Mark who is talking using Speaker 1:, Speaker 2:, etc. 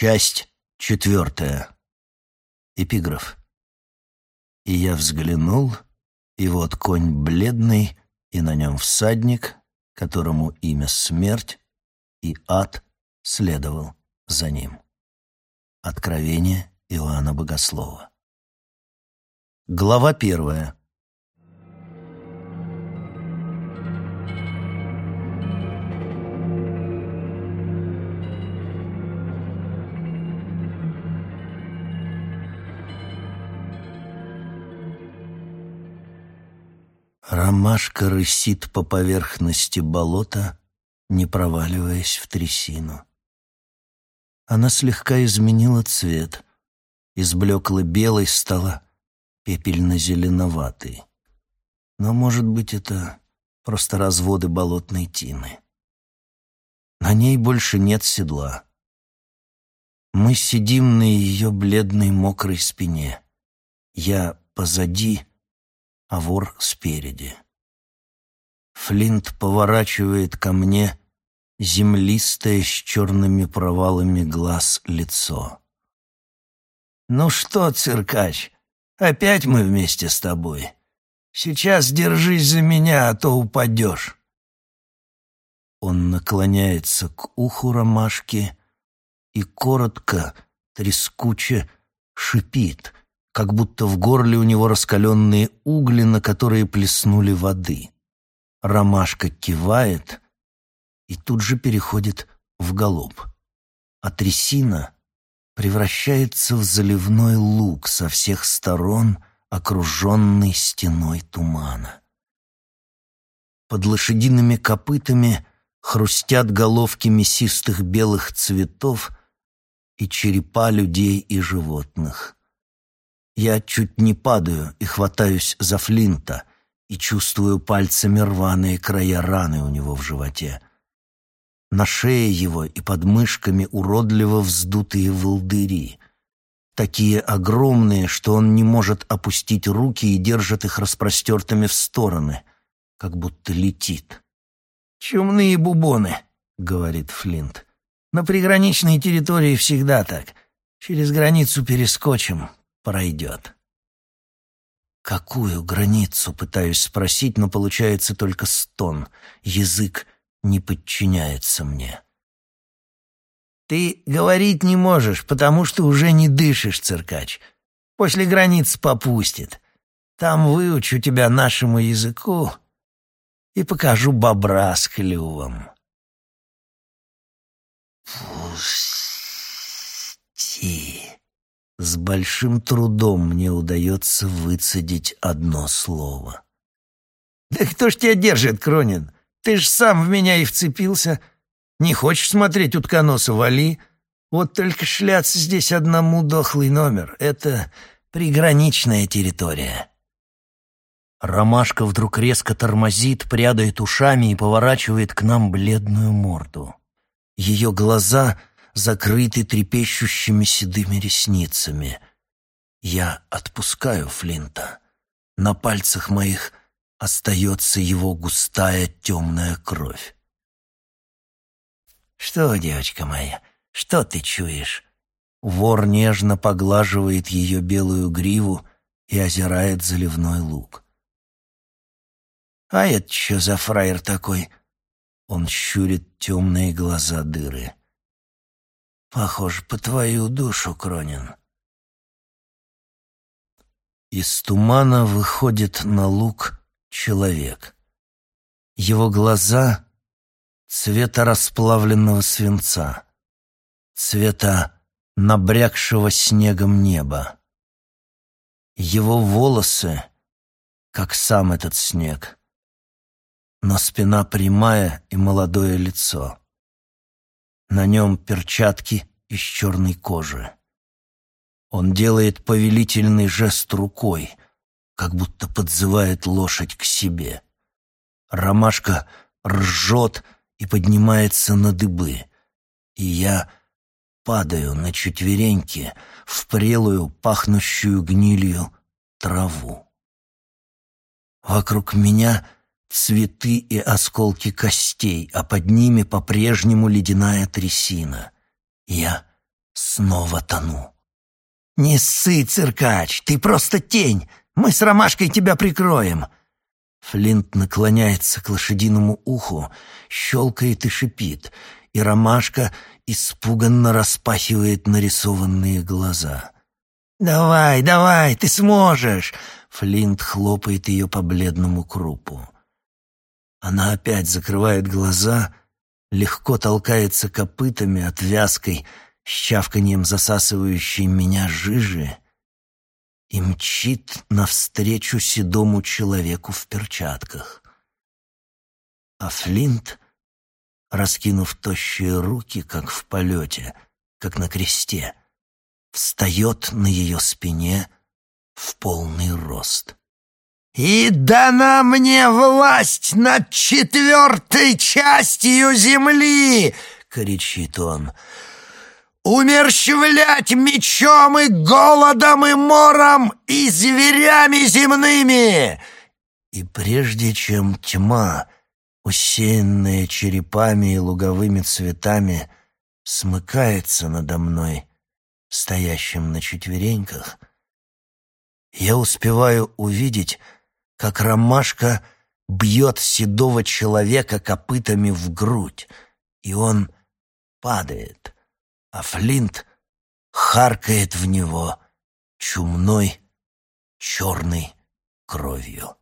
Speaker 1: Часть четвертая. Эпиграф. И я взглянул, и вот конь бледный, и на нем всадник, которому имя смерть, и ад следовал за ним. Откровение Иоанна Богослова. Глава первая. Ромашка рысит по поверхности болота, не проваливаясь в трясину. Она слегка изменила цвет. Из блеклой белой стала пепельно-зеленоватой. Но, может быть, это просто разводы болотной тины. На ней больше нет седла. Мы сидим на ее бледной мокрой спине. Я позади, а вор спереди. Флинт поворачивает ко мне землистое с черными провалами глаз лицо. «Ну что, циркач, опять мы вместе с тобой. Сейчас держись за меня, а то упадешь». Он наклоняется к уху ромашки и коротко, трескуче шипит, как будто в горле у него раскаленные угли, на которые плеснули воды. Ромашка кивает и тут же переходит в галоп. А трясина превращается в заливной луг со всех сторон, окруженный стеной тумана. Под лошадиными копытами хрустят головки мясистых белых цветов и черепа людей и животных. Я чуть не падаю и хватаюсь за Флинта и чувствую пальцами рваные края раны у него в животе. На шее его и под мышками уродливо вздутые волдыри. Такие огромные, что он не может опустить руки и держит их распростертыми в стороны, как будто летит. «Чумные бубоны», — говорит Флинт. «На приграничной территории всегда так. Через границу перескочим, пройдет. Какую границу, пытаюсь спросить, но получается только стон. Язык не подчиняется мне. Ты говорить не можешь, потому что уже не дышишь, циркач. После границ попустит. Там выучу тебя нашему языку и покажу бобра с клювом. С большим трудом мне удается выцедить одно слово. «Да кто ж тебя держит, Кронин? Ты ж сам в меня и вцепился. Не хочешь смотреть утконоса, вали. Вот только шляться здесь одному дохлый номер. Это приграничная территория». Ромашка вдруг резко тормозит, прядает ушами и поворачивает к нам бледную морду. Ее глаза закрыты трепещущими седыми ресницами. Я отпускаю Флинта. На пальцах моих остается его густая темная кровь. «Что, девочка моя, что ты чуешь?» Вор нежно поглаживает ее белую гриву и озирает заливной лук. «А это что за фраер такой?» Он щурит темные глаза дыры. Похоже, по твою душу, Кронин. Из тумана выходит на луг человек. Его глаза цвета расплавленного свинца, цвета набрякшего снегом неба. Его волосы, как сам этот снег, но спина прямая и молодое лицо. На нем перчатки из черной кожи. Он делает повелительный жест рукой, как будто подзывает лошадь к себе. Ромашка ржет и поднимается на дыбы, и я падаю на четвереньки в прелую, пахнущую гнилью траву. Вокруг меня — цветы и осколки костей, а под ними по-прежнему ледяная трясина. Я снова тону. «Не ссы, циркач, ты просто тень. Мы с Ромашкой тебя прикроем». Флинт наклоняется к лошадиному уху, щелкает и шипит, и Ромашка испуганно распахивает нарисованные глаза. «Давай, давай, ты сможешь!» Флинт хлопает ее по бледному крупу. Она опять закрывает глаза, легко толкается копытами от вязкой, с чавканием засасывающей меня жижи и мчит навстречу седому человеку в перчатках. А Флинт, раскинув тощие руки, как в полете, как на кресте, встает на ее спине в полный рост. «И дана мне власть над четвертой частью земли!» — кричит он. «Умерщвлять мечом и голодом и мором и зверями земными!» И прежде чем тьма, усеянная черепами и луговыми цветами, смыкается надо мной, стоящим на четвереньках, я успеваю увидеть, как ромашка бьет седого человека копытами в грудь, и он падает, а Флинт харкает в него чумной черной кровью.